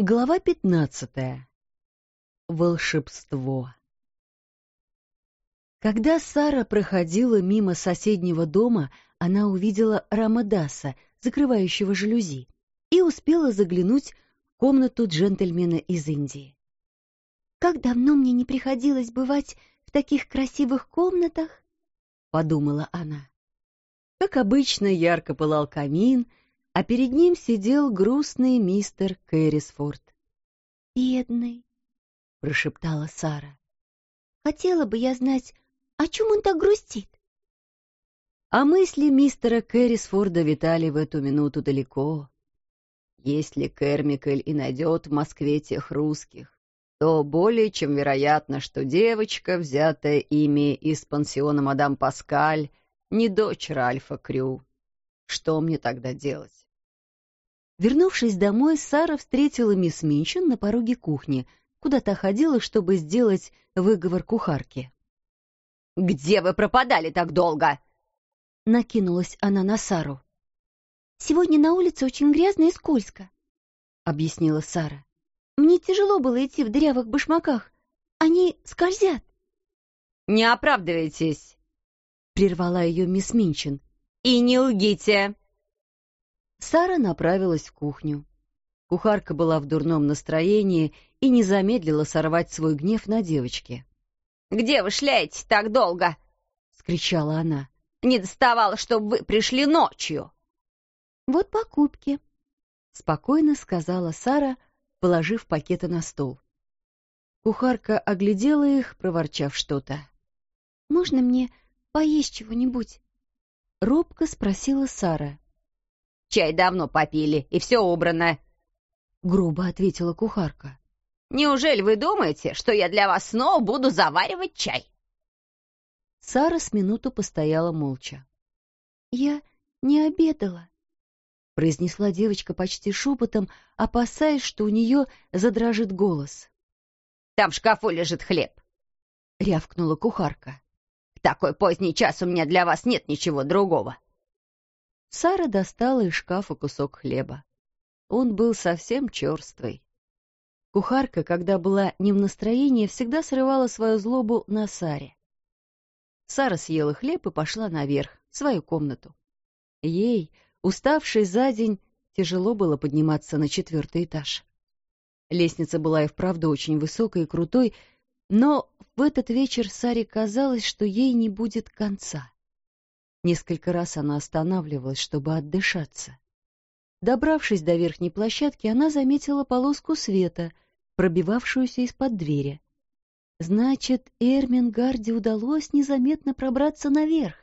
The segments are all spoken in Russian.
Глава пятнадцатая. Волшебство. Когда Сара проходила мимо соседнего дома, она увидела Рамадаса, закрывающего жалюзи, и успела заглянуть в комнату джентльмена из Индии. «Как давно мне не приходилось бывать в таких красивых комнатах?» — подумала она. Как обычно, ярко пылал камин — а перед ним сидел грустный мистер Кэррисфорд. «Бедный», — прошептала Сара. «Хотела бы я знать, о чем он так грустит?» А мысли мистера Кэррисфорда витали в эту минуту далеко. Если Кэрмикель и найдет в Москве тех русских, то более чем вероятно, что девочка, взятая ими из пансиона мадам Паскаль, не дочь Ральфа Крю. Что мне тогда делать? Вернувшись домой, Сара встретила мисс Минчин на пороге кухни, куда та ходила, чтобы сделать выговор кухарке. «Где вы пропадали так долго?» Накинулась она на Сару. «Сегодня на улице очень грязно и скользко», — объяснила Сара. «Мне тяжело было идти в дырявых башмаках. Они скользят». «Не оправдывайтесь», — прервала ее мисс Минчин. «И не лгите». Сара направилась в кухню. Кухарка была в дурном настроении и не замедлила сорвать свой гнев на девочке. «Где вы шляетесь так долго?» — скричала она. «Не доставало, чтобы вы пришли ночью!» «Вот покупки», — спокойно сказала Сара, положив пакеты на стол. Кухарка оглядела их, проворчав что-то. «Можно мне поесть чего-нибудь?» — робко спросила Сара. Чай давно попили, и все убрано. Грубо ответила кухарка. Неужели вы думаете, что я для вас снова буду заваривать чай? Сара с минуту постояла молча. «Я не обедала», — произнесла девочка почти шепотом, опасаясь, что у нее задрожит голос. «Там в шкафу лежит хлеб», — рявкнула кухарка. «В такой поздний час у меня для вас нет ничего другого. Сара достала из шкафа кусок хлеба. Он был совсем черствый. Кухарка, когда была не в настроении, всегда срывала свою злобу на Саре. Сара съела хлеб и пошла наверх, в свою комнату. Ей, уставшей за день, тяжело было подниматься на четвертый этаж. Лестница была и вправду очень высокой и крутой, но в этот вечер Саре казалось, что ей не будет конца. Несколько раз она останавливалась, чтобы отдышаться. Добравшись до верхней площадки, она заметила полоску света, пробивавшуюся из-под двери. Значит, Эрмингарде удалось незаметно пробраться наверх.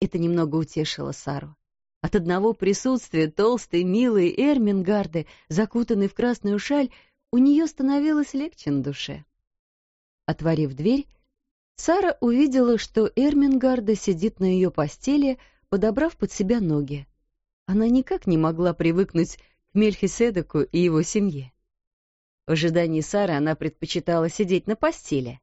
Это немного утешило Сару. От одного присутствия толстой, милой Эрмингарды, закутанной в красную шаль, у нее становилось легче на душе. Отворив дверь, Сара увидела, что Эрмингарда сидит на ее постели, подобрав под себя ноги. Она никак не могла привыкнуть к Мельхиседеку и его семье. В ожидании Сары она предпочитала сидеть на постели.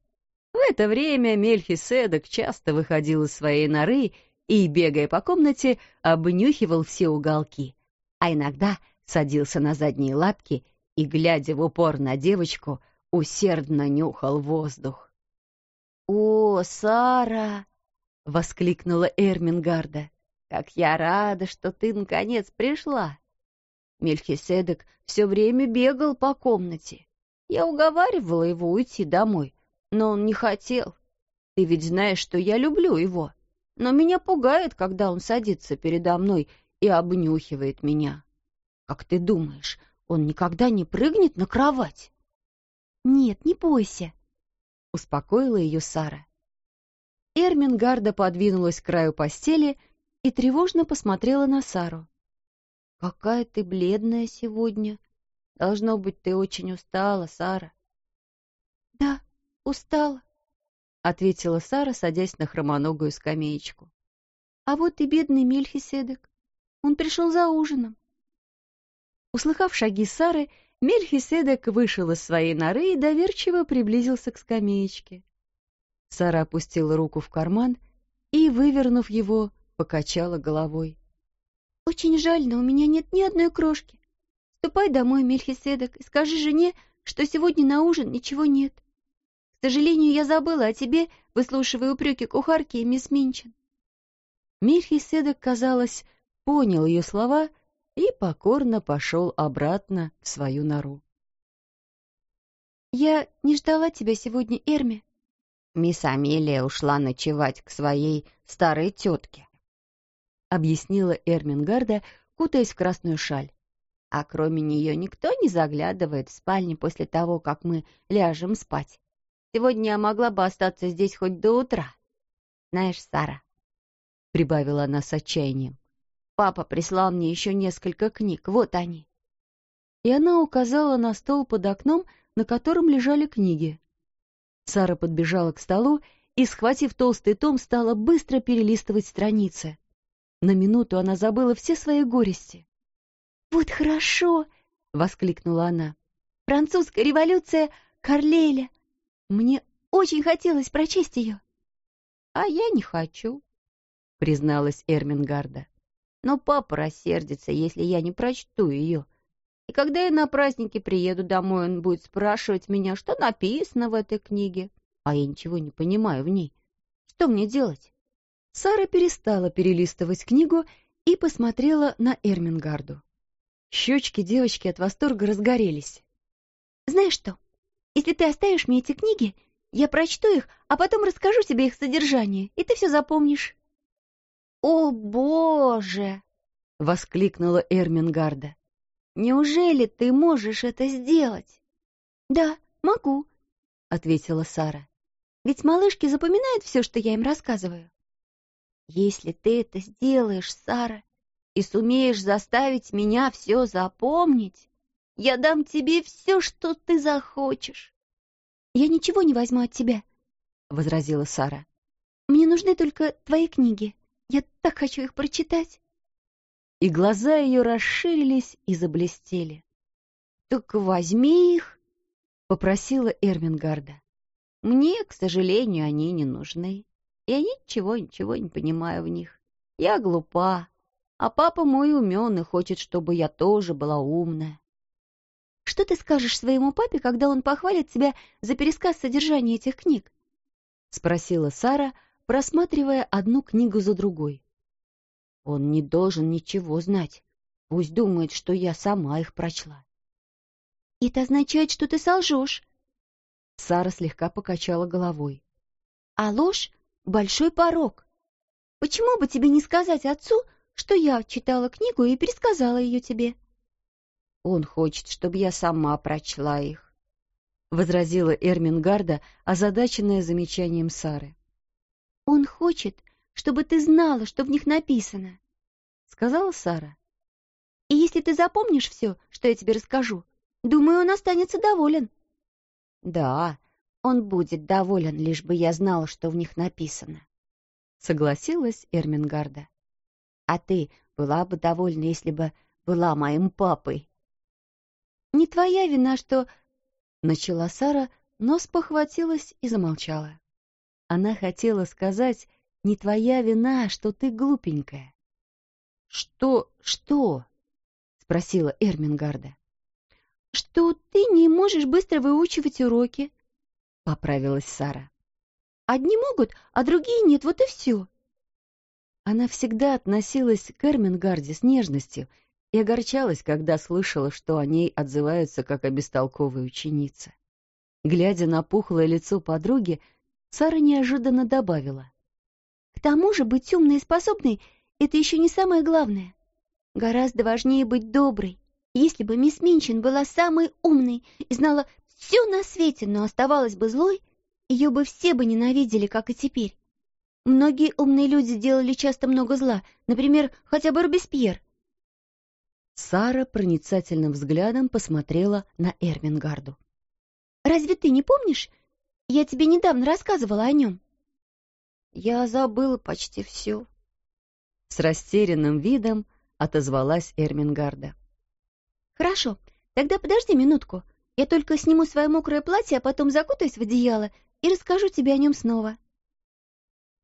В это время Мельхиседек часто выходил из своей норы и, бегая по комнате, обнюхивал все уголки, а иногда садился на задние лапки и, глядя в упор на девочку, усердно нюхал воздух. «О, Сара!» — воскликнула Эрмингарда. «Как я рада, что ты, наконец, пришла!» Мельхиседек все время бегал по комнате. Я уговаривала его уйти домой, но он не хотел. Ты ведь знаешь, что я люблю его. Но меня пугает, когда он садится передо мной и обнюхивает меня. Как ты думаешь, он никогда не прыгнет на кровать? Нет, не бойся, — успокоила ее Сара. Эрмингарда подвинулась к краю постели и тревожно посмотрела на Сару. «Какая ты бледная сегодня. Должно быть, ты очень устала, Сара». «Да, устала», — ответила Сара, садясь на хромоногую скамеечку. «А вот и бедный Мельхиседек. Он пришел за ужином». Услыхав шаги Сары, Мельхиседек вышел из своей норы и доверчиво приблизился к скамеечке. Сара опустила руку в карман и, вывернув его, покачала головой. «Очень жаль, но у меня нет ни одной крошки. Ступай домой, Мельхиседек, и скажи жене, что сегодня на ужин ничего нет. К сожалению, я забыла о тебе, выслушивая упреки кухарки и мисс Минчин. Мельхиседек, казалось, понял ее слова и покорно пошел обратно в свою нору. «Я не ждала тебя сегодня, Эрми». Мисс Амелия ушла ночевать к своей старой тетке, — объяснила Эрмингарда, кутаясь в красную шаль. «А кроме нее никто не заглядывает в спальню после того, как мы ляжем спать. Сегодня я могла бы остаться здесь хоть до утра. Знаешь, Сара, — прибавила она с отчаянием, — папа прислал мне еще несколько книг, вот они. И она указала на стол под окном, на котором лежали книги. Сара подбежала к столу и, схватив толстый том, стала быстро перелистывать страницы. На минуту она забыла все свои горести. «Вот хорошо!» — воскликнула она. «Французская революция Карлеля! Мне очень хотелось прочесть ее». «А я не хочу», — призналась Эрмингарда. «Но папа рассердится, если я не прочту ее. И когда я на праздники приеду домой, он будет спрашивать меня, что написано в этой книге, а я ничего не понимаю в ней. Что мне делать?» Сара перестала перелистывать книгу и посмотрела на Эрмингарду. Щечки девочки от восторга разгорелись. «Знаешь что, если ты оставишь мне эти книги, я прочту их, а потом расскажу тебе их содержание, и ты все запомнишь». «О, Боже!» — воскликнула Эрмингарда. «Неужели ты можешь это сделать?» «Да, могу», — ответила Сара. «Ведь малышки запоминают все, что я им рассказываю». Если ты это сделаешь, Сара, и сумеешь заставить меня все запомнить, я дам тебе все, что ты захочешь. — Я ничего не возьму от тебя, — возразила Сара. — Мне нужны только твои книги. Я так хочу их прочитать. И глаза ее расширились и заблестели. — Так возьми их, — попросила Эрмингарда. — Мне, к сожалению, они не нужны. Я ничего-ничего не понимаю в них. Я глупа, а папа мой умен и хочет, чтобы я тоже была умная. Что ты скажешь своему папе, когда он похвалит тебя за пересказ содержания этих книг? — спросила Сара, просматривая одну книгу за другой. — Он не должен ничего знать. Пусть думает, что я сама их прочла. — Это означает, что ты солжешь. Сара слегка покачала головой. — А ложь большой порог. Почему бы тебе не сказать отцу, что я читала книгу и пересказала ее тебе? Он хочет, чтобы я сама прочла их, — возразила Эрмингарда, озадаченная замечанием Сары. Он хочет, чтобы ты знала, что в них написано, — сказала Сара. И если ты запомнишь все, что я тебе расскажу, думаю, он останется доволен. Да, он будет доволен, лишь бы я знала, что в них написано. Согласилась Эрмингарда. А ты была бы довольна, если бы была моим папой? Не твоя вина, что... Начала Сара, но спохватилась и замолчала. Она хотела сказать, не твоя вина, что ты глупенькая. «Что? Что?» — спросила Эрмингарда. «Что ты не можешь быстро выучивать уроки, — поправилась Сара. «Одни могут, а другие нет, вот и все». Она всегда относилась к Эрмингарде с нежностью и огорчалась, когда слышала, что о ней отзываются как о бестолковой ученице. Глядя на пухлое лицо подруги, Сара неожиданно добавила. «К тому же быть умной и способной — это еще не самое главное. Гораздо важнее быть доброй. Если бы мисс Минчин была самой умной и знала все на свете, но оставалась бы злой, ее бы все бы ненавидели, как и теперь. Многие умные люди делали часто много зла, например, хотя бы Робеспьер. Сара проницательным взглядом посмотрела на Эрмингарду. «Разве ты не помнишь? Я тебе недавно рассказывала о нем». «Я забыла почти все». С растерянным видом отозвалась Эрмингарда. «Хорошо, тогда подожди минутку. Я только сниму свое мокрое платье, а потом закутаюсь в одеяло и расскажу тебе о нем снова».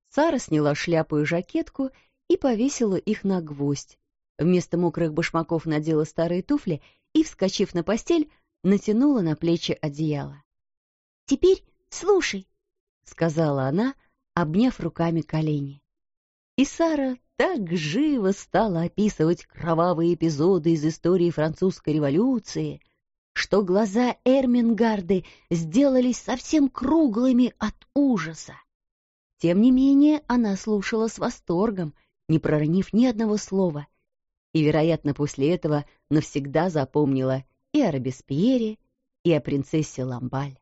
Сара сняла шляпу и жакетку и повесила их на гвоздь. Вместо мокрых башмаков надела старые туфли и, вскочив на постель, натянула на плечи одеяло. «Теперь слушай», — сказала она, обняв руками колени. И Сара так живо стала описывать кровавые эпизоды из истории французской революции, что глаза Эрмингарды сделались совсем круглыми от ужаса. Тем не менее, она слушала с восторгом, не проронив ни одного слова, и, вероятно, после этого навсегда запомнила и о Робеспьере, и о принцессе Ламбаль.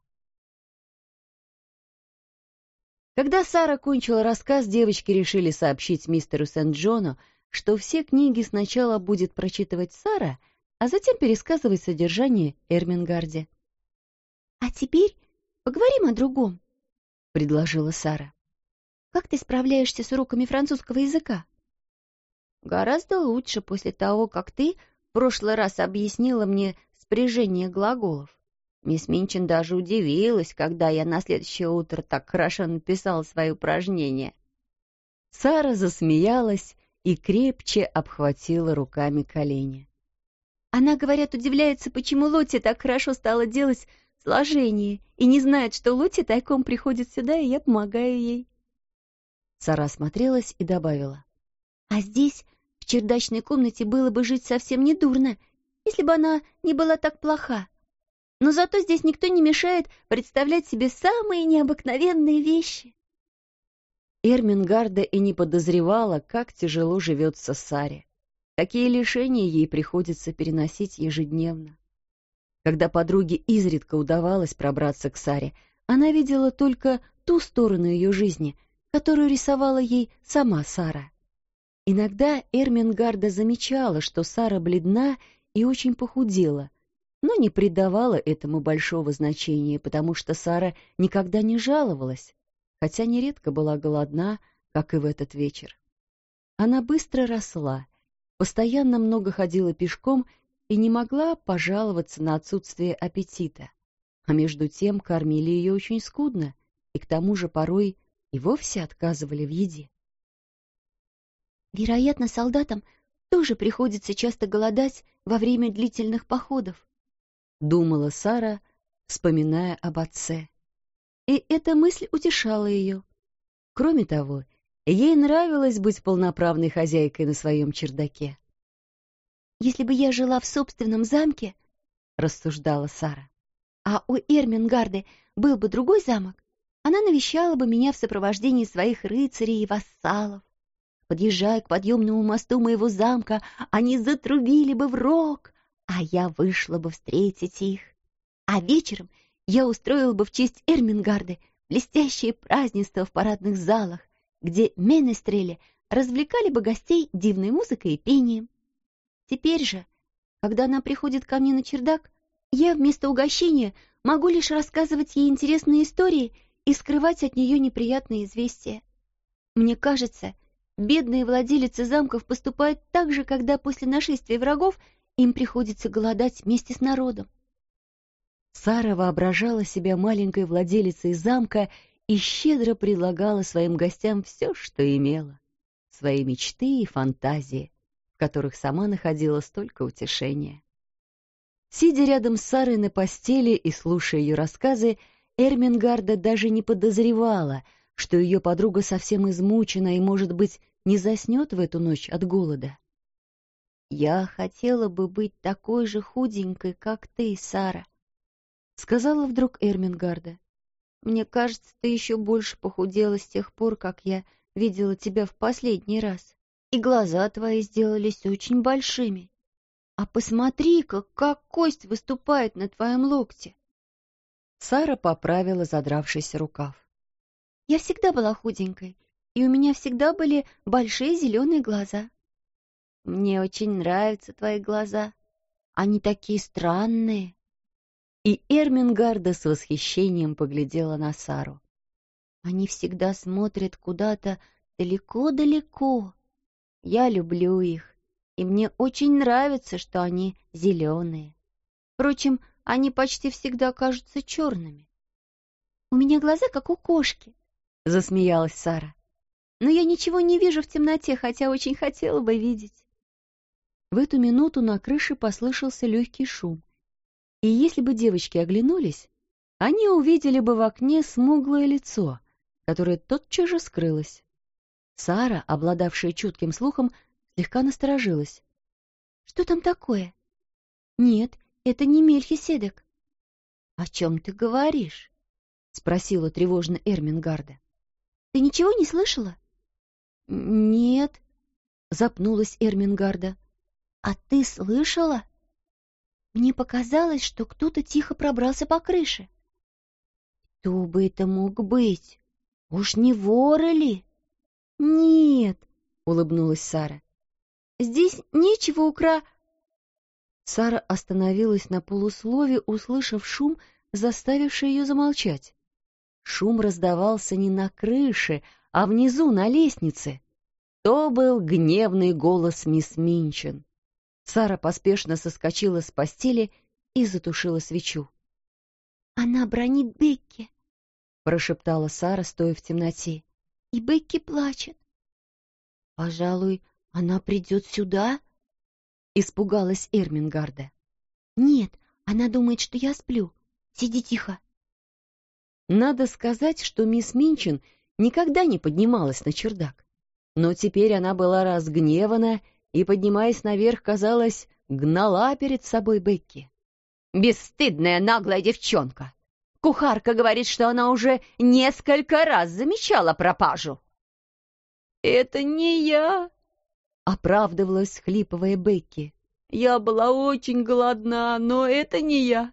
Когда Сара кончила рассказ, девочки решили сообщить мистеру Сент-Джону, что все книги сначала будет прочитывать Сара, а затем пересказывать содержание Эрмингарде. «А теперь поговорим о другом», — предложила Сара. «Как ты справляешься с уроками французского языка?» «Гораздо лучше после того, как ты в прошлый раз объяснила мне спряжение глаголов. Мисс Минчин даже удивилась, когда я на следующее утро так хорошо написала свои упражнения. Сара засмеялась и крепче обхватила руками колени. Она, говорят, удивляется, почему Лотти так хорошо стала делать сложение и не знает, что Лотти тайком приходит сюда, и я помогаю ей. Сара осмотрелась и добавила. А здесь, в чердачной комнате, было бы жить совсем недурно, если бы она не была так плоха. Но зато здесь никто не мешает представлять себе самые необыкновенные вещи. Эрмингарда и не подозревала, как тяжело живется Саре. Какие лишения ей приходится переносить ежедневно. Когда подруге изредка удавалось пробраться к Саре, она видела только ту сторону ее жизни, которую рисовала ей сама Сара. Иногда Эрмингарда замечала, что Сара бледна и очень похудела, но не придавала этому большого значения, потому что Сара никогда не жаловалась, хотя нередко была голодна, как и в этот вечер. Она быстро росла, постоянно много ходила пешком и не могла пожаловаться на отсутствие аппетита. А между тем кормили ее очень скудно, и к тому же порой и вовсе отказывали в еде. Вероятно, солдатам тоже приходится часто голодать во время длительных походов, думала Сара, вспоминая об отце. И эта мысль утешала ее. Кроме того, ей нравилось быть полноправной хозяйкой на своем чердаке. «Если бы я жила в собственном замке, — рассуждала Сара, — а у Эрмингарды был бы другой замок, она навещала бы меня в сопровождении своих рыцарей и вассалов. Подъезжая к подъемному мосту моего замка, они затрубили бы в рог, а я вышла бы встретить их. А вечером я устроила бы в честь Эрмингарды блестящее празднество в парадных залах, где менестрели развлекали бы гостей дивной музыкой и пением. Теперь же, когда она приходит ко мне на чердак, я вместо угощения могу лишь рассказывать ей интересные истории и скрывать от нее неприятные известия. Мне кажется, бедные владелицы замков поступают так же, когда после нашествия врагов им приходится голодать вместе с народом. Сара воображала себя маленькой владелицей замка и щедро предлагала своим гостям все, что имела, свои мечты и фантазии, в которых сама находила столько утешения. Сидя рядом с Сарой на постели и слушая ее рассказы, Эрмингарда даже не подозревала, что ее подруга совсем измучена и, может быть, не заснет в эту ночь от голода. «Я хотела бы быть такой же худенькой, как ты, Сара», — сказала вдруг Эрмингарда. «Мне кажется, ты еще больше похудела с тех пор, как я видела тебя в последний раз, и глаза твои сделались очень большими. А посмотри-ка, как кость выступает на твоем локте!» Сара поправила задравшийся рукав. «Я всегда была худенькой, и у меня всегда были большие зеленые глаза. Мне очень нравятся твои глаза. Они такие странные. И Эрмингарда с восхищением поглядела на Сару. Они всегда смотрят куда-то далеко-далеко. Я люблю их, и мне очень нравится, что они зеленые. Впрочем, они почти всегда кажутся черными. «У меня глаза, как у кошки», — засмеялась Сара. «Но я ничего не вижу в темноте, хотя очень хотела бы видеть». В эту минуту на крыше послышался легкий шум. И если бы девочки оглянулись, они увидели бы в окне смуглое лицо, которое тотчас же скрылось. Сара, обладавшая чутким слухом, слегка насторожилась. — Что там такое? — Нет, это не Мельхиседек. — О чем ты говоришь? — спросила тревожно Эрмингарда. — Ты ничего не слышала? — Нет, — запнулась Эрмингарда. — А ты слышала? Мне показалось, что кто-то тихо пробрался по крыше. — Кто бы это мог быть? Уж не воры ли? — Нет, — улыбнулась Сара. — Здесь нечего укра... Сара остановилась на полуслове, услышав шум, заставивший ее замолчать. Шум раздавался не на крыше, а внизу, на лестнице. То был гневный голос мисс Минчин. Сара поспешно соскочила с постели и затушила свечу. — Она бронит Бекки, — прошептала Сара, стоя в темноте. — И Бекки плачет. — Пожалуй, она придет сюда? — испугалась Эрмингарда. — Нет, она думает, что я сплю. Сиди тихо. Надо сказать, что мисс Минчин никогда не поднималась на чердак. Но теперь она была разгневана и, поднимаясь наверх, казалось, гнала перед собой Бекки. «Бесстыдная наглая девчонка! Кухарка говорит, что она уже несколько раз замечала пропажу!» «Это не я!» — оправдывалась, хлипывая Бекки. «Я была очень голодна, но это не я!»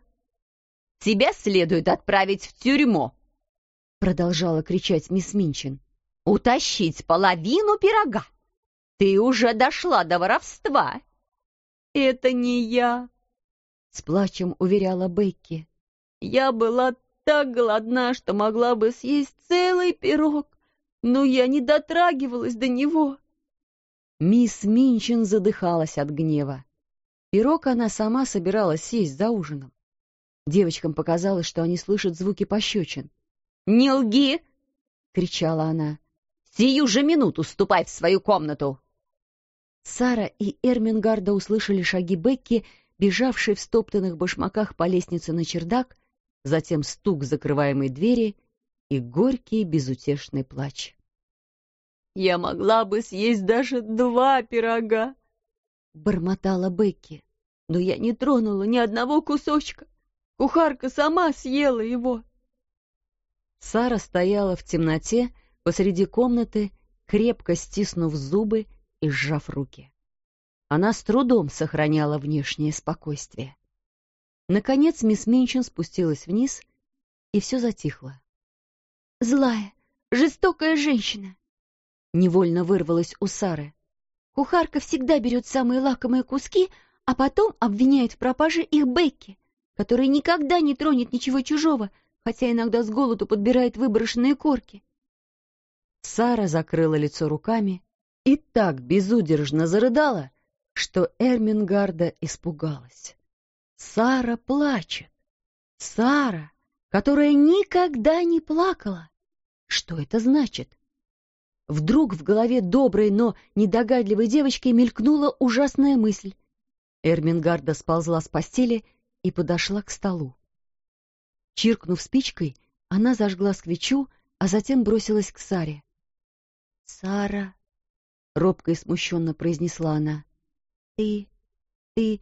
«Тебя следует отправить в тюрьму!» — продолжала кричать мисс Минчин утащить половину пирога. Ты уже дошла до воровства. Это не я, с плачем уверяла Бекки. Я была так голодна, что могла бы съесть целый пирог, но я не дотрагивалась до него. Мисс Минчин задыхалась от гнева. Пирог она сама собиралась съесть за ужином. Девочкам показалось, что они слышат звуки пощечин. «Не лги!» — кричала она. Сию же минуту ступай в свою комнату!» Сара и Эрмингарда услышали шаги Бекки, бежавшей в стоптанных башмаках по лестнице на чердак, затем стук закрываемой двери и горький безутешный плач. «Я могла бы съесть даже два пирога!» — бормотала Бекки. «Но я не тронула ни одного кусочка. Кухарка сама съела его!» Сара стояла в темноте, посреди комнаты, крепко стиснув зубы и сжав руки. Она с трудом сохраняла внешнее спокойствие. Наконец мисс Минчин спустилась вниз, и все затихло. «Злая, жестокая женщина!» Невольно вырвалась у Сары. «Кухарка всегда берет самые лакомые куски, а потом обвиняет в пропаже их Бекки, который никогда не тронет ничего чужого, хотя иногда с голоду подбирает выброшенные корки. Сара закрыла лицо руками и так безудержно зарыдала, что Эрмингарда испугалась. Сара плачет. Сара, которая никогда не плакала. Что это значит? Вдруг в голове доброй, но недогадливой девочки мелькнула ужасная мысль. Эрмингарда сползла с постели и подошла к столу. Чиркнув спичкой, она зажгла свечу, а затем бросилась к Саре. «Сара», — робко и смущенно произнесла она, — «ты... ты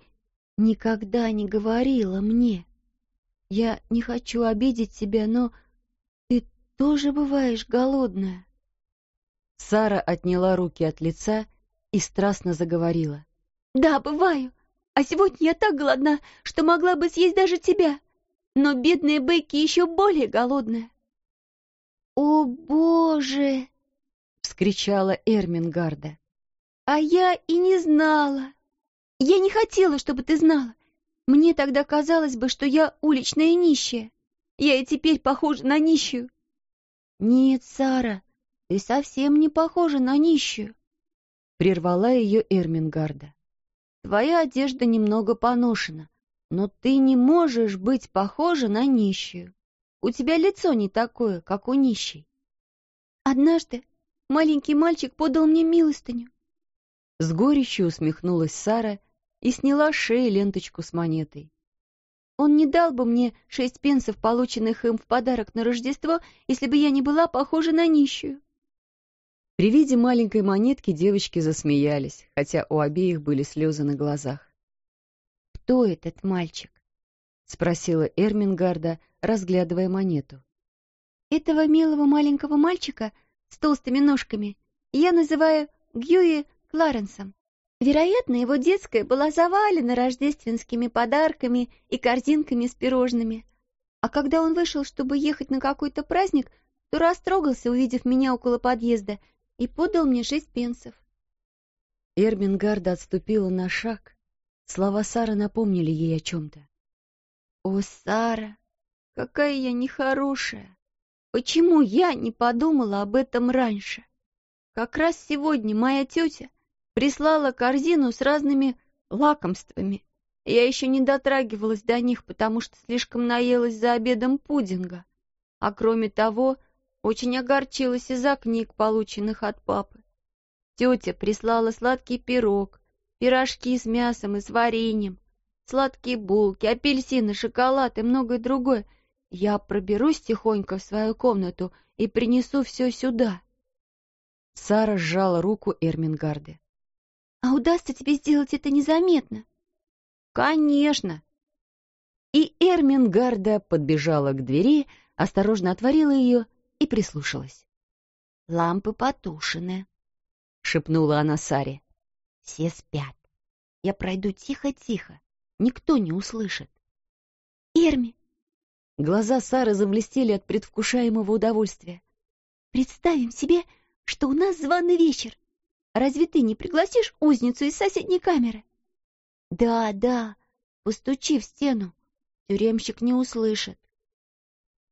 никогда не говорила мне. Я не хочу обидеть тебя, но ты тоже бываешь голодная». Сара отняла руки от лица и страстно заговорила. «Да, бываю. А сегодня я так голодна, что могла бы съесть даже тебя. Но бедная Бекки еще более голодная». «О, Боже!» Вскричала Эрмингарда. «А я и не знала. Я не хотела, чтобы ты знала. Мне тогда казалось бы, что я уличная нищая. Я и теперь похожа на нищую». «Нет, Сара, ты совсем не похожа на нищую», — прервала ее Эрмингарда. «Твоя одежда немного поношена, но ты не можешь быть похожа на нищую. У тебя лицо не такое, как у нищей». Однажды маленький мальчик подал мне милостыню. С горечью усмехнулась Сара и сняла с шеи ленточку с монетой. Он не дал бы мне шесть пенсов, полученных им в подарок на Рождество, если бы я не была похожа на нищую. При виде маленькой монетки девочки засмеялись, хотя у обеих были слезы на глазах. «Кто этот мальчик?» — спросила Эрмингарда, разглядывая монету. «Этого милого маленького мальчика с толстыми ножками я называю Гьюи Кларенсом. Вероятно, его детская была завалена рождественскими подарками и корзинками с пирожными. А когда он вышел, чтобы ехать на какой-то праздник, то растрогался, увидев меня около подъезда, и подал мне шесть пенсов. Эрмингарда отступила на шаг. Слова Сары напомнили ей о чем-то. «О, Сара, какая я нехорошая! Почему я не подумала об этом раньше? Как раз сегодня моя тетя прислала корзину с разными лакомствами. Я еще не дотрагивалась до них, потому что слишком наелась за обедом пудинга. А кроме того, очень огорчилась из-за книг, полученных от папы. Тетя прислала сладкий пирог, пирожки с мясом и с вареньем, сладкие булки, апельсины, шоколад и многое другое. Я проберусь тихонько в свою комнату и принесу все сюда. Сара сжала руку Эрмингарды. А удастся тебе сделать это незаметно? Конечно. И Эрмингарда подбежала к двери, осторожно отворила ее и прислушалась. Лампы потушены, шепнула она Саре. Все спят. Я пройду тихо-тихо, никто не услышит. Эрми! Глаза Сары заблестели от предвкушаемого удовольствия. Представим себе, что у нас званый вечер. Разве ты не пригласишь узницу из соседней камеры? Да, да, постучи в стену. Тюремщик не услышит.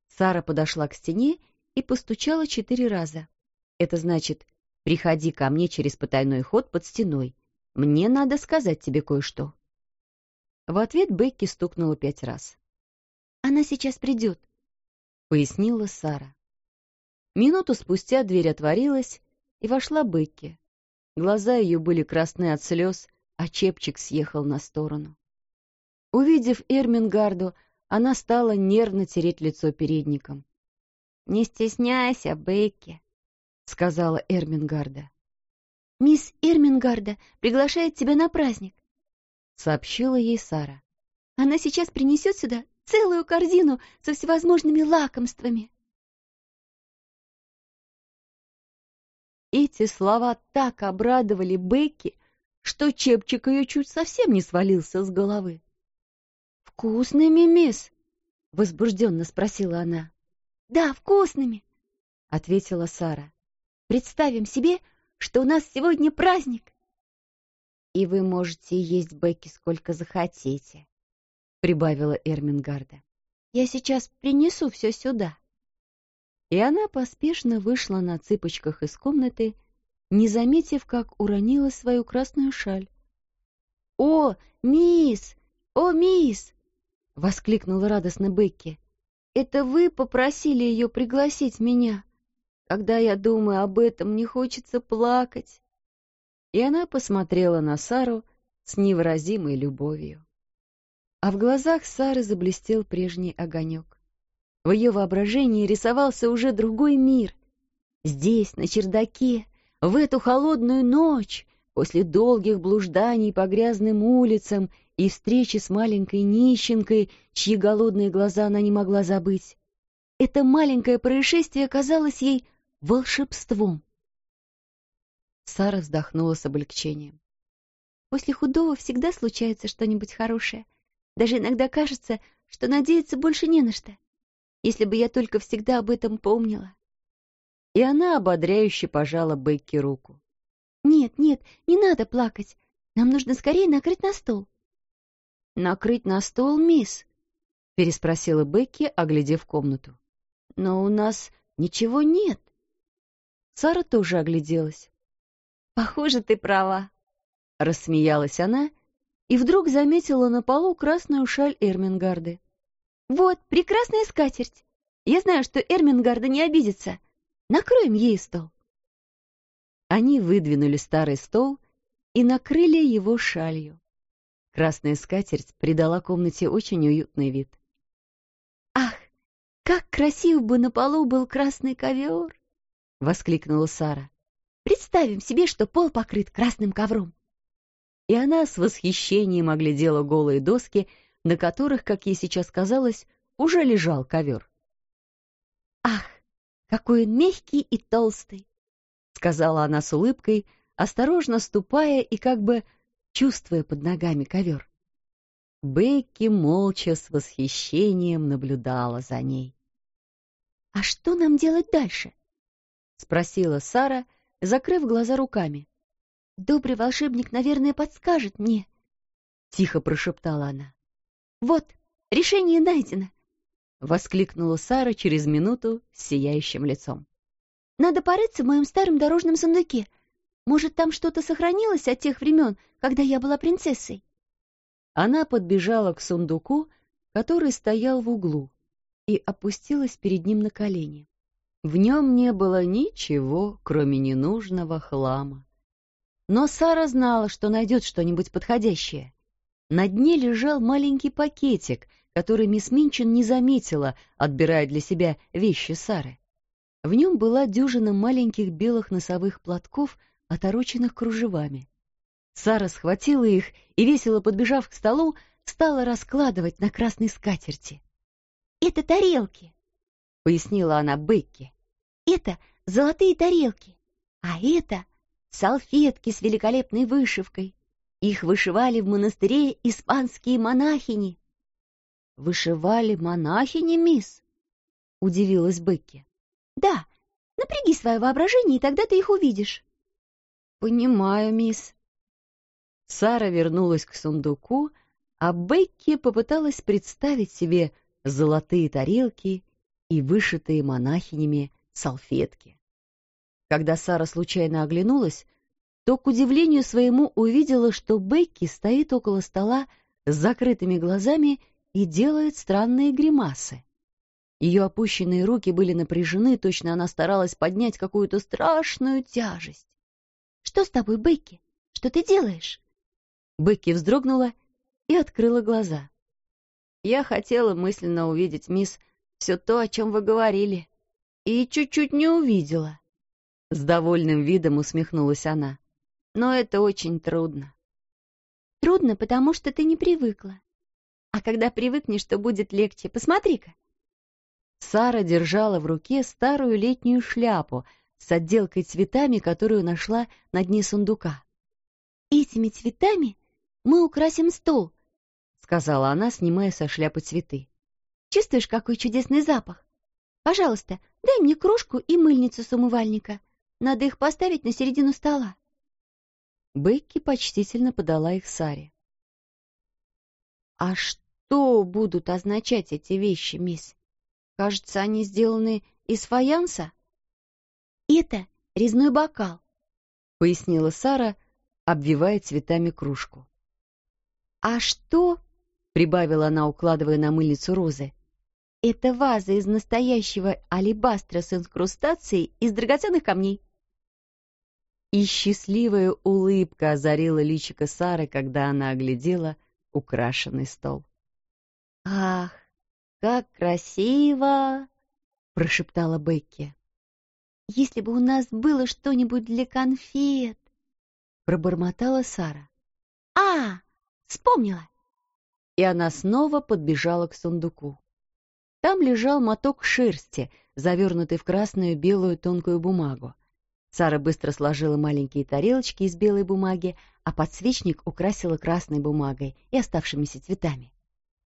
Сара подошла к стене и постучала четыре раза. Это значит, приходи ко мне через потайной ход под стеной. Мне надо сказать тебе кое-что. В ответ Бекки стукнула пять раз. «Она сейчас придет», — пояснила Сара. Минуту спустя дверь отворилась, и вошла Бекки. Глаза ее были красны от слез, а чепчик съехал на сторону. Увидев Эрмингарду, она стала нервно тереть лицо передником. «Не стесняйся, Бекки», — сказала Эрмингарда. «Мисс Эрмингарда приглашает тебя на праздник», — сообщила ей Сара. «Она сейчас принесет сюда целую корзину со всевозможными лакомствами». Эти слова так обрадовали Бекки, что чепчик ее чуть совсем не свалился с головы. «Вкусными, мисс?» — возбужденно спросила она. «Да, вкусными», — ответила Сара. «Представим себе, что у нас сегодня праздник». «И вы можете есть Бекки сколько захотите», — прибавила Эрмингарда. «Я сейчас принесу все сюда» и она поспешно вышла на цыпочках из комнаты, не заметив, как уронила свою красную шаль. «О, мисс! О, мисс!» — воскликнула радостно Бекки. «Это вы попросили ее пригласить меня? Когда я думаю об этом, мне хочется плакать». И она посмотрела на Сару с невыразимой любовью. А в глазах Сары заблестел прежний огонек. В ее воображении рисовался уже другой мир. Здесь, на чердаке, в эту холодную ночь, после долгих блужданий по грязным улицам и встречи с маленькой нищенкой, чьи голодные глаза она не могла забыть, это маленькое происшествие казалось ей волшебством. Сара вздохнула с облегчением. После худого всегда случается что-нибудь хорошее. Даже иногда кажется, что надеяться больше не на что если бы я только всегда об этом помнила. И она ободряюще пожала Бекки руку. «Нет, нет, не надо плакать. Нам нужно скорее накрыть на стол». «Накрыть на стол, мисс?» — переспросила Бекки, оглядев комнату. «Но у нас ничего нет». Сара тоже огляделась. «Похоже, ты права», — рассмеялась она и вдруг заметила на полу красную шаль Эрмингарды. «Вот, прекрасная скатерть! Я знаю, что Эрмингарда не обидится. Накроем ей стол!» Они выдвинули старый стол и накрыли его шалью. Красная скатерть придала комнате очень уютный вид. «Ах, как красив бы на полу был красный ковер!» — воскликнула Сара. «Представим себе, что пол покрыт красным ковром!» И она с восхищением оглядела голые доски, на которых, как ей сейчас казалось, уже лежал ковер. «Ах, какой он мягкий и толстый!» — сказала она с улыбкой, осторожно ступая и как бы чувствуя под ногами ковер. Бекки молча с восхищением наблюдала за ней. «А что нам делать дальше?» — спросила Сара, закрыв глаза руками. «Добрый волшебник, наверное, подскажет мне», — тихо прошептала она. «Вот, решение найдено», — воскликнула Сара через минуту с сияющим лицом. «Надо порыться в моем старом дорожном сундуке. Может, там что-то сохранилось от тех времен, когда я была принцессой?» Она подбежала к сундуку, который стоял в углу, и опустилась перед ним на колени. В нем не было ничего, кроме ненужного хлама. Но Сара знала, что найдет что-нибудь подходящее. На дне лежал маленький пакетик, который мисс Минчин не заметила, отбирая для себя вещи Сары. В нем была дюжина маленьких белых носовых платков, отороченных кружевами. Сара схватила их и, весело подбежав к столу, стала раскладывать на красной скатерти. «Это тарелки», — пояснила она Бекки. «Это золотые тарелки, а это салфетки с великолепной вышивкой. Их вышивали в монастыре испанские монахини. Вышивали монахини, мисс? Удивилась Бекки. Да, напряги свое воображение, и тогда ты их увидишь. Понимаю, мисс. Сара вернулась к сундуку, а Бекки попыталась представить себе золотые тарелки и вышитые монахинями салфетки. Когда Сара случайно оглянулась, то, к удивлению своему, увидела, что Бекки стоит около стола с закрытыми глазами и делает странные гримасы. Ее опущенные руки были напряжены, точно она старалась поднять какую-то страшную тяжесть. «Что с тобой, Бекки? Что ты делаешь?» Бекки вздрогнула и открыла глаза. «Я хотела мысленно увидеть, мисс, все то, о чем вы говорили, и чуть-чуть не увидела». С довольным видом усмехнулась она. Но это очень трудно. Трудно, потому что ты не привыкла. А когда привыкнешь, то будет легче. Посмотри-ка. Сара держала в руке старую летнюю шляпу с отделкой цветами, которую нашла на дне сундука. «Этими цветами мы украсим стол», — сказала она, снимая со шляпы цветы. «Чувствуешь, какой чудесный запах? Пожалуйста, дай мне кружку и мыльницу с умывальника. Надо их поставить на середину стола. Бекки почтительно подала их Саре. «А что будут означать эти вещи, мисс? Кажется, они сделаны из фаянса?» «Это резной бокал», — пояснила Сара, обвивая цветами кружку. «А что?» — прибавила она, укладывая на мыльницу розы. «Это ваза из настоящего алебастра с инкрустацией из драгоценных камней и счастливая улыбка озарила личико Сары, когда она оглядела украшенный стол. «Ах, как красиво!» — прошептала Бекки. «Если бы у нас было что-нибудь для конфет!» — пробормотала Сара. «А, вспомнила!» И она снова подбежала к сундуку. Там лежал моток шерсти, завернутый в красную белую тонкую бумагу. Сара быстро сложила маленькие тарелочки из белой бумаги, а подсвечник украсила красной бумагой и оставшимися цветами.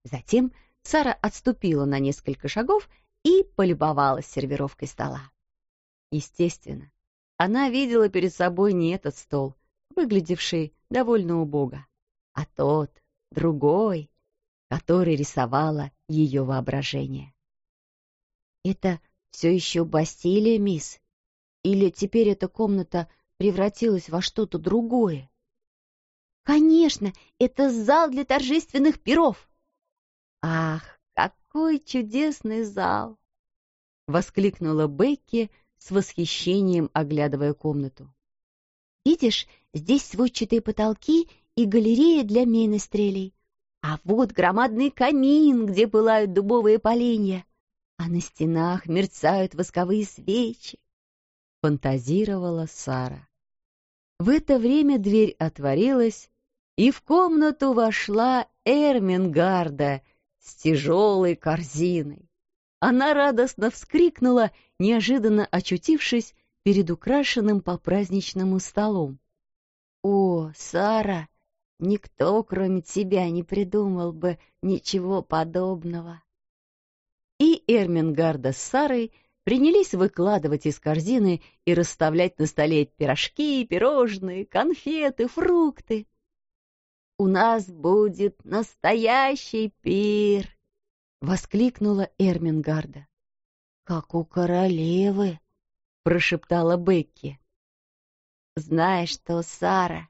Затем Сара отступила на несколько шагов и полюбовалась сервировкой стола. Естественно, она видела перед собой не этот стол, выглядевший довольно убого, а тот, другой, который рисовало ее воображение. «Это все еще Бастилия, мисс?» Или теперь эта комната превратилась во что-то другое? Конечно, это зал для торжественных пиров. Ах, какой чудесный зал! Воскликнула Бекки с восхищением, оглядывая комнату. Видишь, здесь сводчатые потолки и галерея для менестрелей. А вот громадный камин, где пылают дубовые поленья, а на стенах мерцают восковые свечи. Фантазировала Сара. В это время дверь отворилась, и в комнату вошла Эрмингарда с тяжелой корзиной. Она радостно вскрикнула, неожиданно очутившись перед украшенным по-праздничному столом. «О, Сара, никто, кроме тебя, не придумал бы ничего подобного!» И Эрмингарда с Сарой принялись выкладывать из корзины и расставлять на столе пирожки, пирожные, конфеты, фрукты. «У нас будет настоящий пир!» — воскликнула Эрмингарда. «Как у королевы!» — прошептала Бекки. «Знаешь что, Сара?»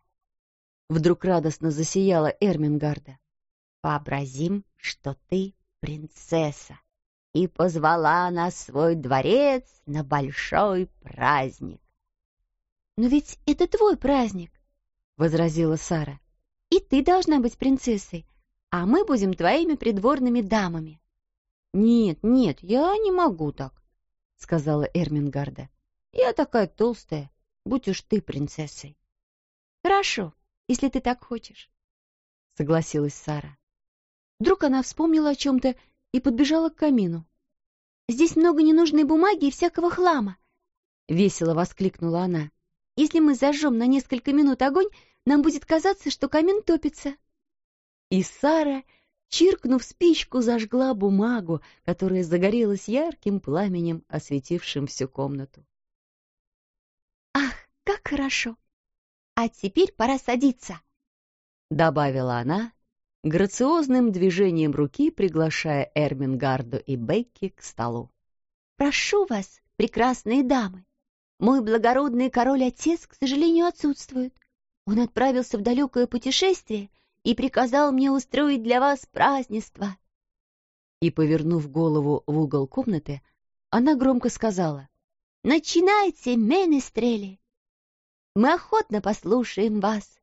Вдруг радостно засияла Эрмингарда. «Вообразим, что ты принцесса и позвала на свой дворец на большой праздник». «Но ведь это твой праздник!» — возразила Сара. «И ты должна быть принцессой, а мы будем твоими придворными дамами». «Нет, нет, я не могу так», — сказала Эрмингарда. «Я такая толстая, будь уж ты принцессой». «Хорошо, если ты так хочешь», — согласилась Сара. Вдруг она вспомнила о чем-то и подбежала к камину. «Здесь много ненужной бумаги и всякого хлама», — весело воскликнула она. «Если мы зажжем на несколько минут огонь, нам будет казаться, что камин топится». И Сара чиркнув спичку, зажгла бумагу, которая загорелась ярким пламенем, осветившим всю комнату. «Ах, как хорошо! А теперь пора садиться!» — добавила она, грациозным движением руки приглашая Эрмингарду и Бекки к столу. «Прошу вас, прекрасные дамы! Мой благородный король-отец, к сожалению, отсутствует. Он отправился в далекое путешествие — и приказал мне устроить для вас празднество. И, повернув голову в угол комнаты, она громко сказала, «Начинайте, менестрели! Мы охотно послушаем вас.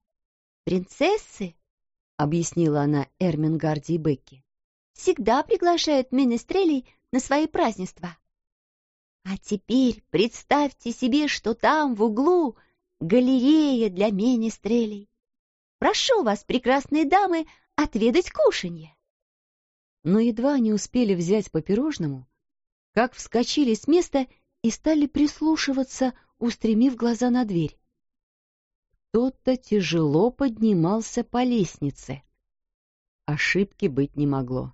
Принцессы, — объяснила она Эрмингарде и Бекки, — всегда приглашают менестрелей на свои празднества. А теперь представьте себе, что там в углу галерея для менестрелей. Прошу вас, прекрасные дамы, отведать кушанье. Но едва они успели взять по пирожному, как вскочили с места и стали прислушиваться, устремив глаза на дверь. Кто-то тяжело поднимался по лестнице. Ошибки быть не могло.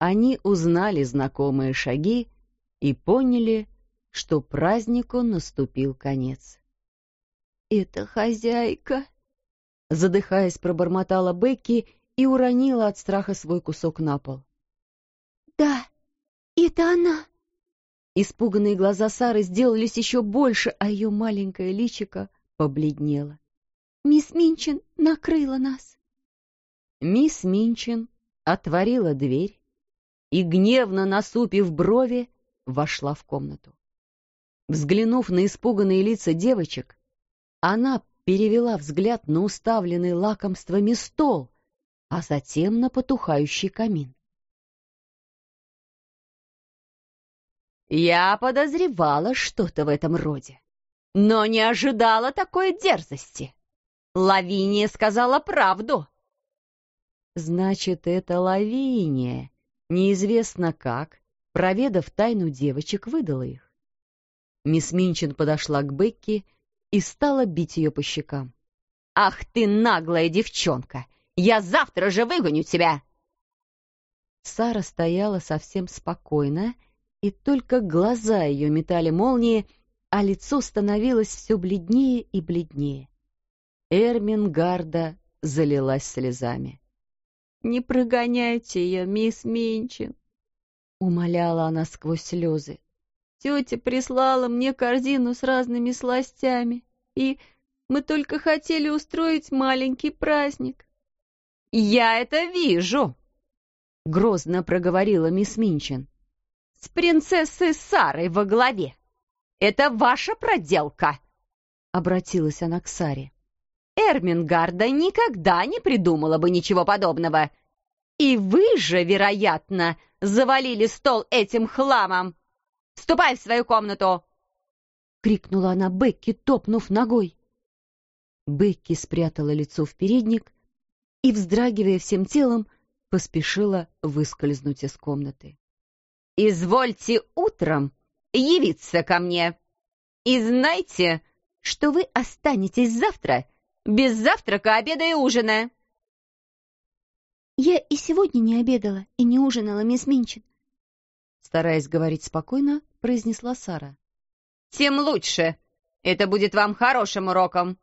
Они узнали знакомые шаги и поняли, что празднику наступил конец. «Это хозяйка!» Задыхаясь, пробормотала Бекки и уронила от страха свой кусок на пол. «Да, это она!» Испуганные глаза Сары сделались еще больше, а ее маленькое личико побледнело. «Мисс Минчин накрыла нас!» Мисс Минчин отворила дверь и, гневно насупив брови, вошла в комнату. Взглянув на испуганные лица девочек, она перевела взгляд на уставленный лакомствами стол, а затем на потухающий камин. Я подозревала что-то в этом роде, но не ожидала такой дерзости. Лавиния сказала правду. Значит, это Лавиния, неизвестно как, проведав тайну девочек, выдала их. Мисс Минчин подошла к Бекки и стала бить ее по щекам. «Ах ты, наглая девчонка! Я завтра же выгоню тебя!» Сара стояла совсем спокойно, и только глаза ее метали молнии, а лицо становилось все бледнее и бледнее. Эрмингарда залилась слезами. «Не прогоняйте ее, мисс Минчин!» — умоляла она сквозь слезы. Тетя прислала мне корзину с разными сластями, и мы только хотели устроить маленький праздник. — Я это вижу! — грозно проговорила мисс Минчин. — С принцессой Сарой во главе. Это ваша проделка! — обратилась она к Саре. Эрмингарда никогда не придумала бы ничего подобного. И вы же, вероятно, завалили стол этим хламом. Ступай в свою комнату!» — крикнула она Бекки, топнув ногой. Бекки спрятала лицо в передник и, вздрагивая всем телом, поспешила выскользнуть из комнаты. «Извольте утром явиться ко мне и знайте, что вы останетесь завтра без завтрака, обеда и ужина!» «Я и сегодня не обедала и не ужинала, мисс Минчин», стараясь говорить спокойно, произнесла Сара. «Тем лучше. Это будет вам хорошим уроком.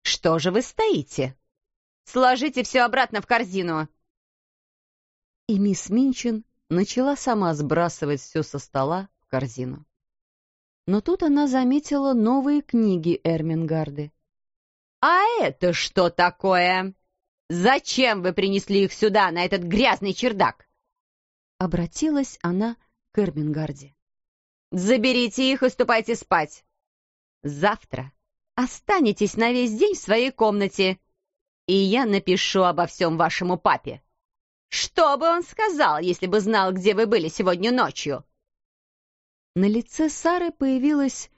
Что же вы стоите? Сложите все обратно в корзину!» И мисс Минчин начала сама сбрасывать все со стола в корзину. Но тут она заметила новые книги Эрмингарды. «А это что такое? Зачем вы принесли их сюда, на этот грязный чердак?» Обратилась она к Эрмингарде. «Заберите их и ступайте спать. Завтра останетесь на весь день в своей комнате, и я напишу обо всем вашему папе. Что бы он сказал, если бы знал, где вы были сегодня ночью?» На лице Сары появилось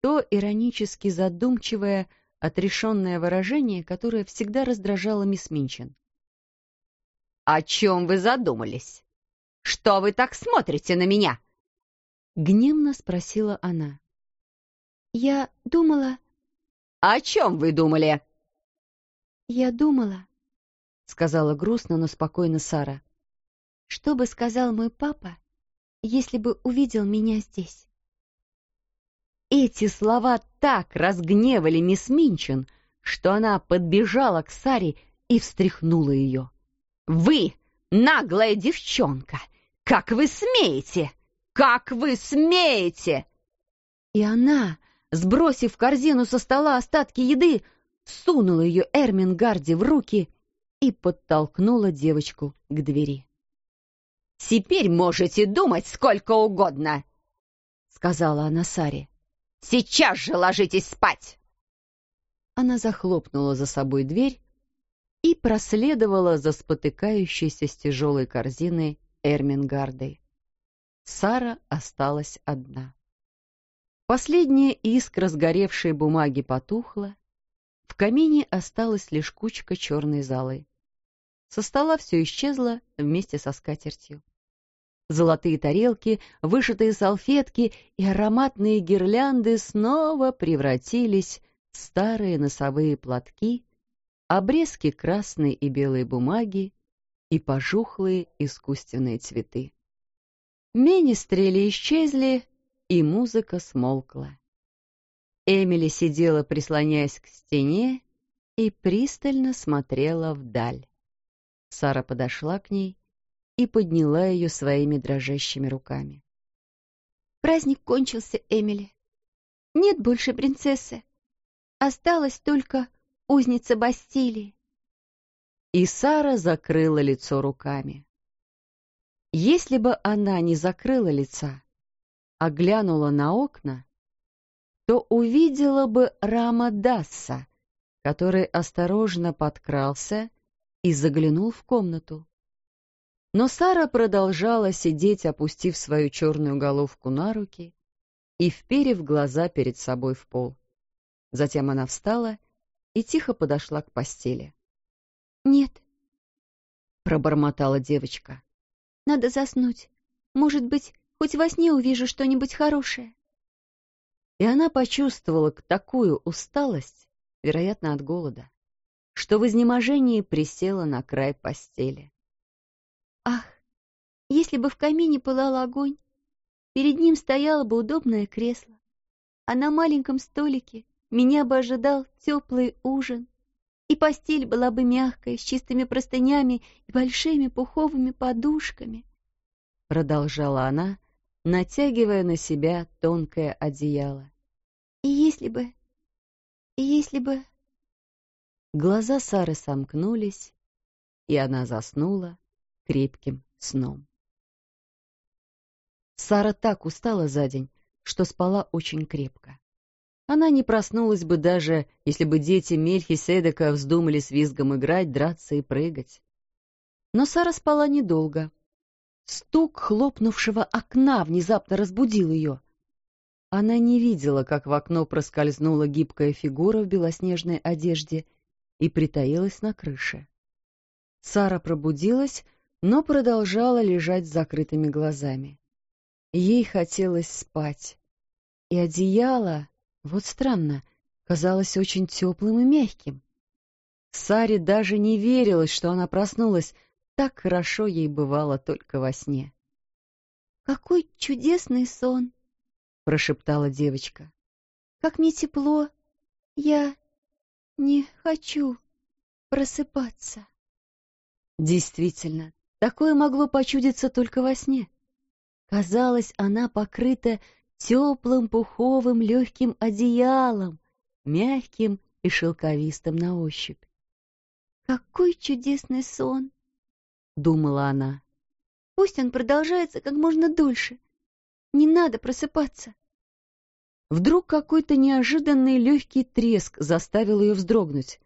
то иронически задумчивое, отрешенное выражение, которое всегда раздражало мисс Минчин. «О чем вы задумались? Что вы так смотрите на меня?» Гневно спросила она. «Я думала...» «О чем вы думали?» «Я думала...» — сказала грустно, но спокойно Сара. «Что бы сказал мой папа, если бы увидел меня здесь. Эти слова так разгневали мисс Минчин, что она подбежала к Саре и встряхнула ее. «Вы, наглая девчонка! Как вы смеете? Как вы смеете?» И она, сбросив корзину со стола остатки еды, сунула ее Эрмингарде в руки и подтолкнула девочку к двери. Теперь можете думать сколько угодно, — сказала она Саре. Сейчас же ложитесь спать. Она захлопнула за собой дверь и проследовала за спотыкающейся с тяжелой корзиной Эрмингардой. Сара осталась одна. Последняя искра сгоревшей бумаги потухла, в камине осталась лишь кучка черной золы. Со стола все исчезло вместе со скатертью. Золотые тарелки, вышитые салфетки и ароматные гирлянды снова превратились в старые носовые платки, обрезки красной и белой бумаги и пожухлые искусственные цветы. Министрели исчезли, и музыка смолкла. Эмили сидела, прислоняясь к стене, и пристально смотрела вдаль. Сара подошла к ней и подняла ее своими дрожащими руками. «Праздник кончился, Эмили. Нет больше принцессы. Осталась только узница Бастилии». И Сара закрыла лицо руками. Если бы она не закрыла лица, а глянула на окна, то увидела бы Рама Дасса, который осторожно подкрался и заглянул в комнату. Но Сара продолжала сидеть, опустив свою черную головку на руки и вперев глаза перед собой в пол. Затем она встала и тихо подошла к постели. «Нет», — пробормотала девочка. «Надо заснуть. Может быть, хоть во сне увижу что-нибудь хорошее». И она почувствовала такую усталость, вероятно, от голода, что в изнеможении присела на край постели. Ах, если бы в камине пылал огонь, перед ним стояло бы удобное кресло, а на маленьком столике меня бы ожидал теплый ужин, и постель была бы мягкая, с чистыми простынями и большими пуховыми подушками. Продолжала она, натягивая на себя тонкое одеяло. И если бы... И если бы... Глаза Сары сомкнулись, и она заснула, крепким сном. Сара так устала за день, что спала очень крепко. Она не проснулась бы даже, если бы дети Мельхиседека вздумали с визгом играть, драться и прыгать. Но Сара спала недолго. Стук хлопнувшего окна внезапно разбудил ее. Она не видела, как в окно проскользнула гибкая фигура в белоснежной одежде и притаилась на крыше. Сара пробудилась, но продолжала лежать с закрытыми глазами. Ей хотелось спать, и одеяло, вот странно, казалось очень теплым и мягким. Саре даже не верилось, что она проснулась, так хорошо ей бывало только во сне. «Какой чудесный сон!» — прошептала девочка. «Как мне тепло! Я не хочу просыпаться!» Действительно, такое могло почудиться только во сне. Казалось, она покрыта теплым пуховым легким одеялом, мягким и шелковистым на ощупь. «Какой чудесный сон!» — думала она. «Пусть он продолжается как можно дольше. Не надо просыпаться». Вдруг какой-то неожиданный легкий треск заставил ее вздрогнуть.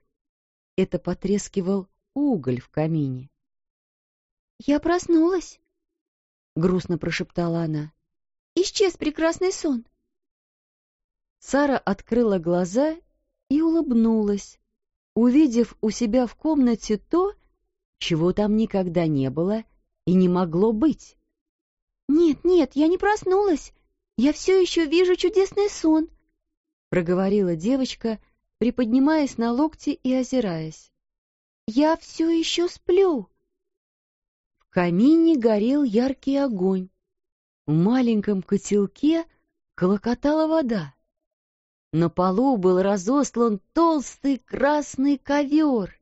Это потрескивал уголь в камине. «Я проснулась», — грустно прошептала она. «Исчез прекрасный сон». Сара открыла глаза и улыбнулась, увидев у себя в комнате то, чего там никогда не было и не могло быть. «Нет, нет, я не проснулась. Я все еще вижу чудесный сон», — проговорила девочка, приподнимаясь на локти и озираясь. «Я все еще сплю». Камине горел яркий огонь. В маленьком котелке колокотала вода. На полу был разослан толстый красный ковер.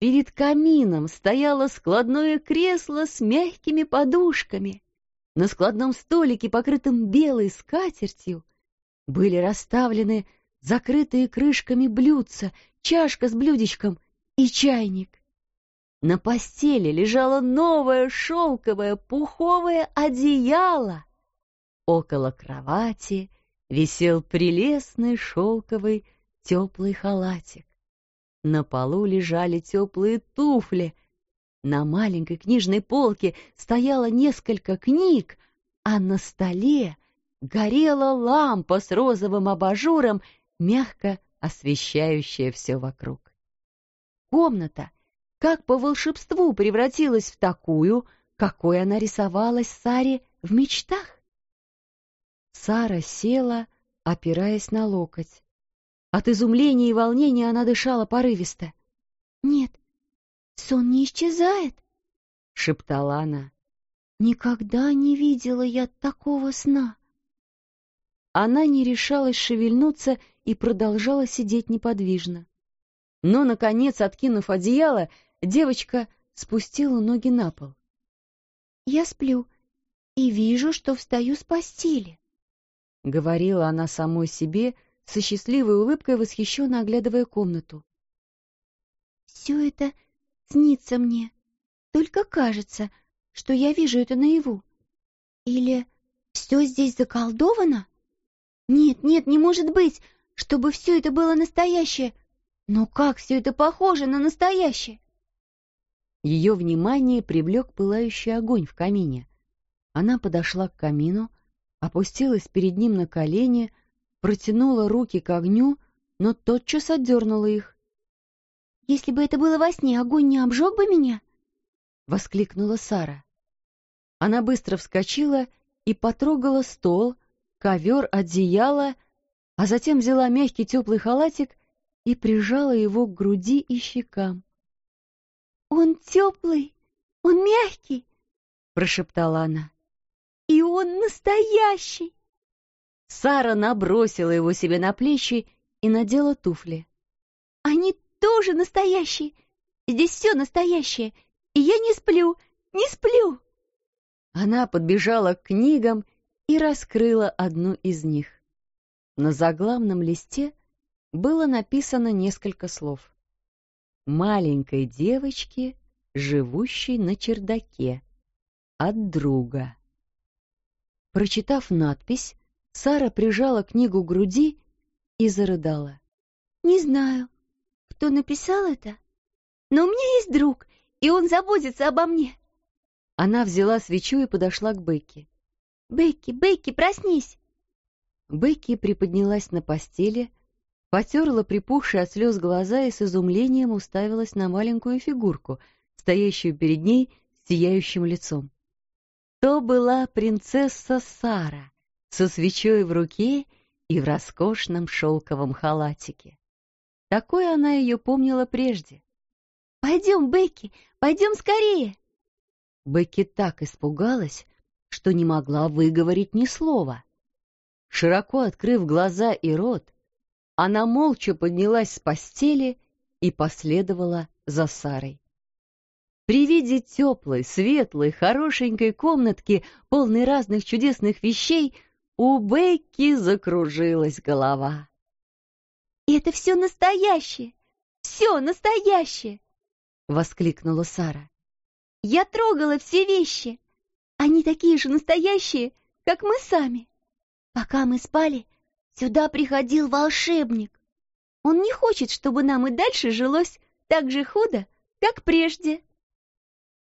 Перед камином стояло складное кресло с мягкими подушками. На складном столике, покрытом белой скатертью, были расставлены закрытые крышками блюдца, чашка с блюдечком и чайник. На постели лежало новое шелковое пуховое одеяло. Около кровати висел прелестный шелковый теплый халатик. На полу лежали теплые туфли — на маленькой книжной полке стояло несколько книг, а на столе горела лампа с розовым абажуром, мягко освещающая все вокруг. Комната, как по волшебству, превратилась в такую, какой она рисовалась Саре в мечтах. Сара села, опираясь на локоть. От изумления и волнения она дышала порывисто. «Нет, Сон не исчезает, — шептала она. Никогда не видела я такого сна. Она не решалась шевельнуться и продолжала сидеть неподвижно. Но, наконец, откинув одеяло, девочка спустила ноги на пол. «Я сплю и вижу, что встаю с постели», — говорила она самой себе, со счастливой улыбкой восхищенно оглядывая комнату. «Все это снится мне. Только кажется, что я вижу это наяву. Или все здесь заколдовано? Нет, нет, не может быть, чтобы все это было настоящее. Но как все это похоже на настоящее? Ее внимание привлек пылающий огонь в камине. Она подошла к камину, опустилась перед ним на колени, протянула руки к огню, но тотчас отдернула их. Если бы это было во сне, огонь не обжег бы меня? — воскликнула Сара. Она быстро вскочила и потрогала стол, ковер, одеяло, а затем взяла мягкий теплый халатик и прижала его к груди и щекам. — Он теплый, он мягкий, — прошептала она. — И он настоящий. Сара набросила его себе на плечи и надела туфли. — Они тоже настоящий. Здесь все настоящее, и я не сплю, не сплю. Она подбежала к книгам и раскрыла одну из них. На заглавном листе было написано несколько слов. «Маленькой девочке, живущей на чердаке. От друга». Прочитав надпись, Сара прижала книгу к груди и зарыдала. «Не знаю, кто написал это, но у меня есть друг, и он заботится обо мне». Она взяла свечу и подошла к Бекки. «Бекки, Бекки, проснись!» Бекки приподнялась на постели, потерла припухшие от слез глаза и с изумлением уставилась на маленькую фигурку, стоящую перед ней с сияющим лицом. То была принцесса Сара со свечой в руке и в роскошном шелковом халатике. Такой она ее помнила прежде. «Пойдем, Бекки, пойдем скорее!» Бекки так испугалась, что не могла выговорить ни слова. Широко открыв глаза и рот, она молча поднялась с постели и последовала за Сарой. При виде теплой, светлой, хорошенькой комнатки, полной разных чудесных вещей, у Бекки закружилась голова. «Это все настоящее! Все настоящее!» — воскликнула Сара. «Я трогала все вещи! Они такие же настоящие, как мы сами! Пока мы спали, сюда приходил волшебник. Он не хочет, чтобы нам и дальше жилось так же худо, как прежде».